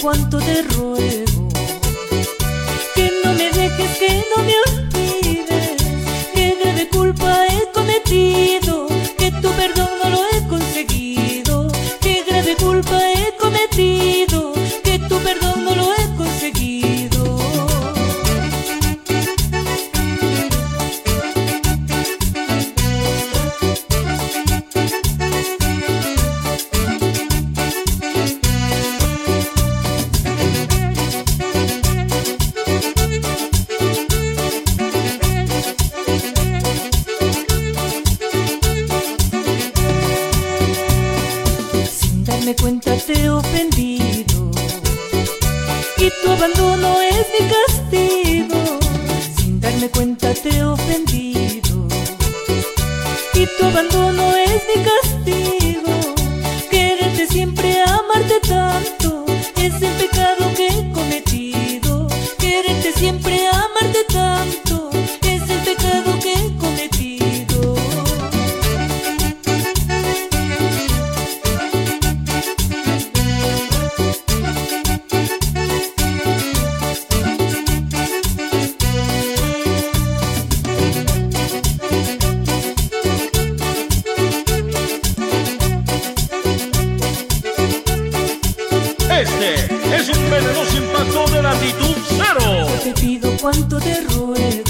cuánto te ruego. Que no me dejes, que no me olvides. Darme cuenta te he ofendido y tu abandono es mi castigo. Sin darme cuenta te he ofendido y tu abandono es mi castigo. No me olvides Cuánto te pido, cuánto te ruego